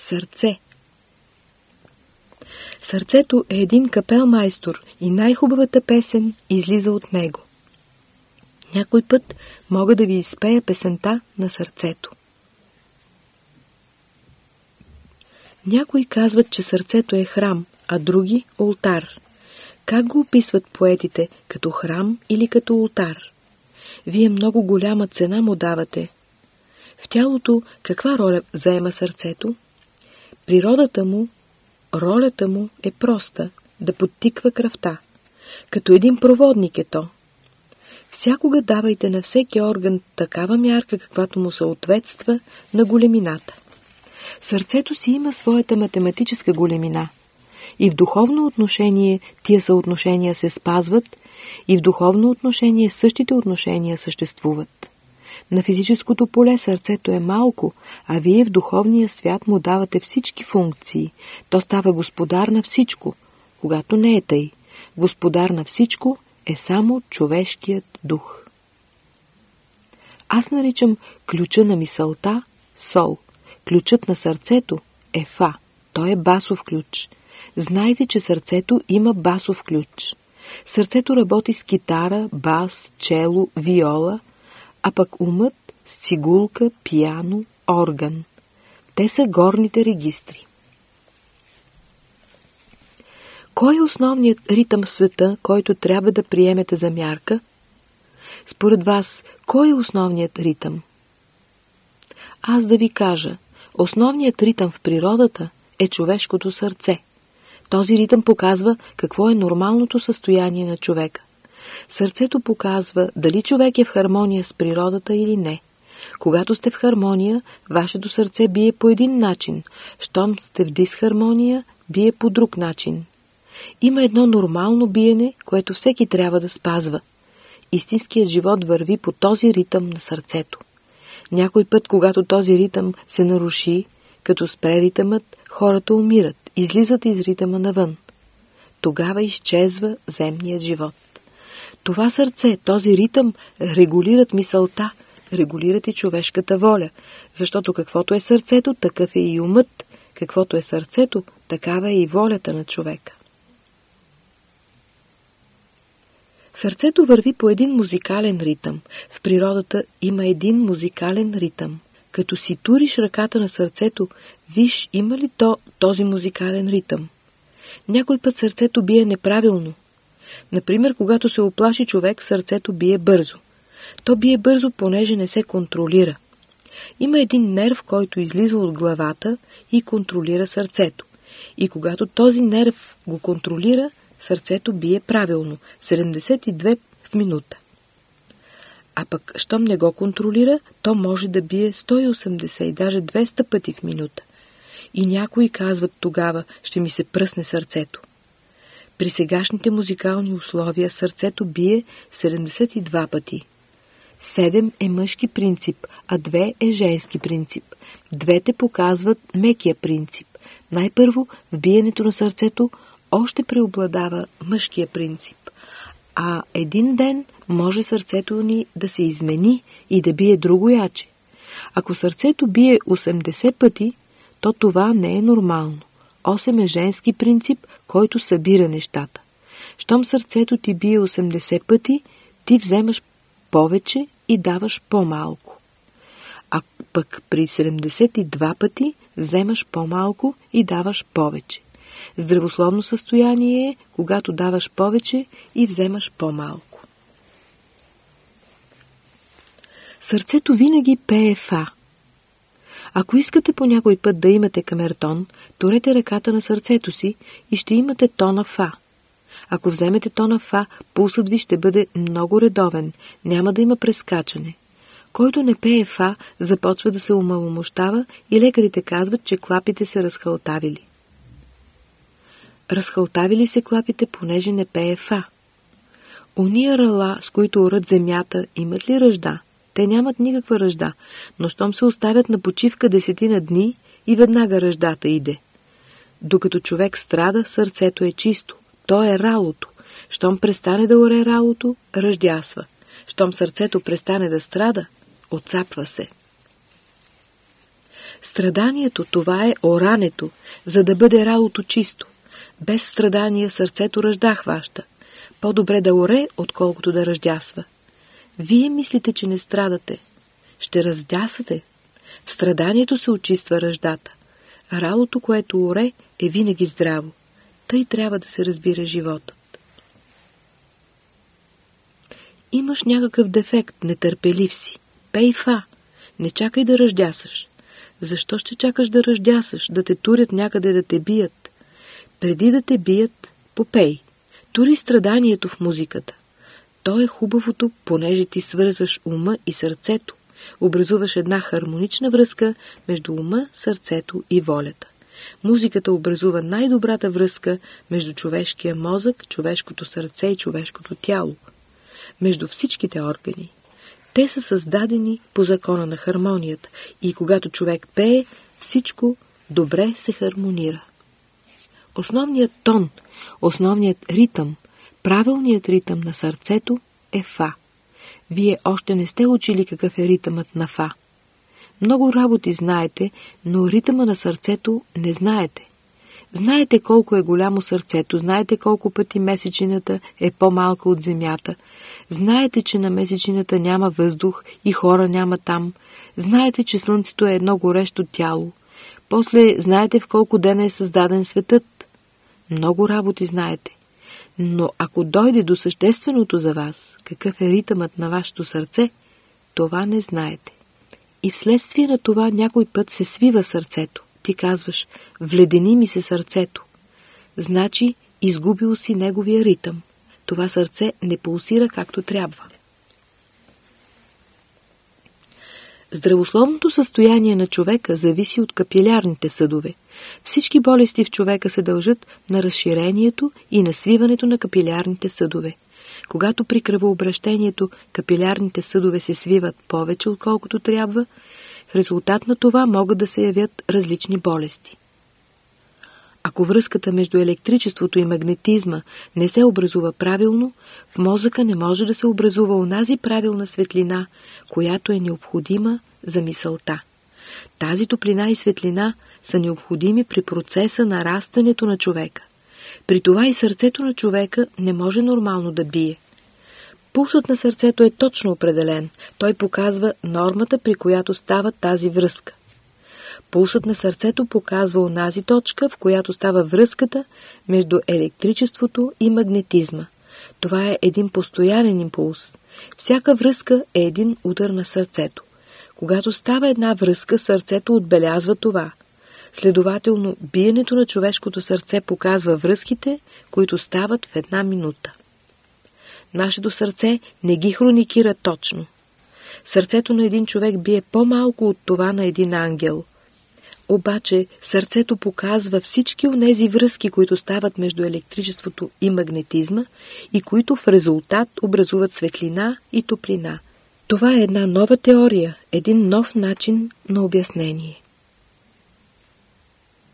Сърце. Сърцето е един капелмайстор и най-хубавата песен излиза от него. Някой път мога да ви изпея песента на сърцето. Някои казват, че сърцето е храм, а други – ултар. Как го описват поетите, като храм или като ултар? Вие много голяма цена му давате. В тялото каква роля заема сърцето? Природата му, ролята му е проста – да подтиква кръвта. Като един проводник е то. Всякога давайте на всеки орган такава мярка, каквато му съответства на големината. Сърцето си има своята математическа големина. И в духовно отношение тия съотношения се спазват, и в духовно отношение същите отношения съществуват. На физическото поле сърцето е малко, а вие в духовния свят му давате всички функции. То става господар на всичко, когато не е тъй. Господар на всичко е само човешкият дух. Аз наричам ключа на мисълта сол. Ключът на сърцето е фа. Той е басов ключ. Знайте, че сърцето има басов ключ. Сърцето работи с китара, бас, чело, виола, а пък умът с цигулка, пияно, орган. Те са горните регистри. Кой е основният ритъм в света, който трябва да приемете за мярка? Според вас, кой е основният ритъм? Аз да ви кажа, основният ритъм в природата е човешкото сърце. Този ритъм показва какво е нормалното състояние на човека. Сърцето показва дали човек е в хармония с природата или не. Когато сте в хармония, вашето сърце бие по един начин. Щом сте в дисхармония, бие по друг начин. Има едно нормално биене, което всеки трябва да спазва. Истинският живот върви по този ритъм на сърцето. Някой път, когато този ритъм се наруши, като спре ритъмът, хората умират, излизат из ритъма навън. Тогава изчезва земният живот. Това сърце, този ритъм регулират мисълта, регулират и човешката воля, защото каквото е сърцето, такъв е и умът, каквото е сърцето, такава е и волята на човека. Сърцето върви по един музикален ритъм. В природата има един музикален ритъм. Като си туриш ръката на сърцето, виж има ли то този музикален ритъм. Някой път сърцето бие неправилно. Например, когато се оплаши човек, сърцето бие бързо. То бие бързо, понеже не се контролира. Има един нерв, който излиза от главата и контролира сърцето. И когато този нерв го контролира, сърцето бие правилно 72 в минута. А пък, щом не го контролира, то може да бие 180 и даже 200 пъти в минута. И някои казват тогава, ще ми се пръсне сърцето. При сегашните музикални условия сърцето бие 72 пъти. Седем е мъжки принцип, а две е женски принцип. Двете показват мекия принцип. Най-първо в биенето на сърцето още преобладава мъжкия принцип. А един ден може сърцето ни да се измени и да бие друго яче. Ако сърцето бие 80 пъти, то това не е нормално. 8 е женски принцип, който събира нещата. Щом сърцето ти бие 80 пъти, ти вземаш повече и даваш по-малко. А пък при 72 пъти вземаш по-малко и даваш повече. Здравословно състояние е, когато даваш повече и вземаш по-малко. Сърцето винаги пее фа. Ако искате по някой път да имате камертон, турете ръката на сърцето си и ще имате тона фа. Ако вземете тона фа, пулсът ви ще бъде много редовен, няма да има прескачане. Който не пее фа, започва да се умаломощава и лекарите казват, че клапите се разхалтавили. Разхалтавили се клапите, понеже не пее фа. Уния рала, с които урат земята, имат ли ръжда? Те нямат никаква ръжда, но щом се оставят на почивка десетина дни и веднага ръждата иде. Докато човек страда, сърцето е чисто. То е ралото. Щом престане да оре ралото, ръждясва. Щом сърцето престане да страда, отцапва се. Страданието, това е орането, за да бъде ралото чисто. Без страдания сърцето ръжда хваща. По-добре да оре, отколкото да ръждясва. Вие мислите, че не страдате. Ще раздясате. В страданието се очиства ръждата. Ралото, което оре, е винаги здраво. Тъй трябва да се разбира животът. Имаш някакъв дефект, нетърпелив си. Пей фа. Не чакай да ръждясаш. Защо ще чакаш да ръждясаш, да те турят някъде да те бият? Преди да те бият, попей. Тури страданието в музиката. То е хубавото, понеже ти свързваш ума и сърцето. Образуваш една хармонична връзка между ума, сърцето и волята. Музиката образува най-добрата връзка между човешкия мозък, човешкото сърце и човешкото тяло. Между всичките органи. Те са създадени по закона на хармонията и когато човек пее, всичко добре се хармонира. Основният тон, основният ритъм, правилният ритъм на сърцето е фа. Вие още не сте учили какъв е ритъмът на фа. Много работи знаете, но ритъма на сърцето не знаете. Знаете колко е голямо сърцето, знаете колко пъти месечината е по-малка от земята, знаете, че на месечината няма въздух и хора няма там, знаете, че слънцето е едно горещо тяло, после знаете в колко дена е създаден светът. Много работи знаете. Но ако дойде до същественото за вас, какъв е ритъмът на вашето сърце, това не знаете. И вследствие на това някой път се свива сърцето. Ти казваш, вледени ми се сърцето. Значи, изгубил си неговия ритъм. Това сърце не пулсира както трябва. Здравословното състояние на човека зависи от капилярните съдове. Всички болести в човека се дължат на разширението и на свиването на капилярните съдове. Когато при кръвообращението капилярните съдове се свиват повече отколкото трябва, в резултат на това могат да се явят различни болести. Ако връзката между електричеството и магнетизма не се образува правилно, в мозъка не може да се образува онази правилна светлина, която е необходима за мисълта. Тази топлина и светлина са необходими при процеса на растането на човека. При това и сърцето на човека не може нормално да бие. Пулсът на сърцето е точно определен. Той показва нормата, при която става тази връзка. Пулсът на сърцето показва онази точка, в която става връзката между електричеството и магнетизма. Това е един постоянен импулс. Всяка връзка е един удар на сърцето. Когато става една връзка, сърцето отбелязва това. Следователно, биенето на човешкото сърце показва връзките, които стават в една минута. Нашето сърце не ги хроникира точно. Сърцето на един човек бие по-малко от това на един ангел. Обаче сърцето показва всички онези връзки, които стават между електричеството и магнетизма и които в резултат образуват светлина и топлина. Това е една нова теория, един нов начин на обяснение.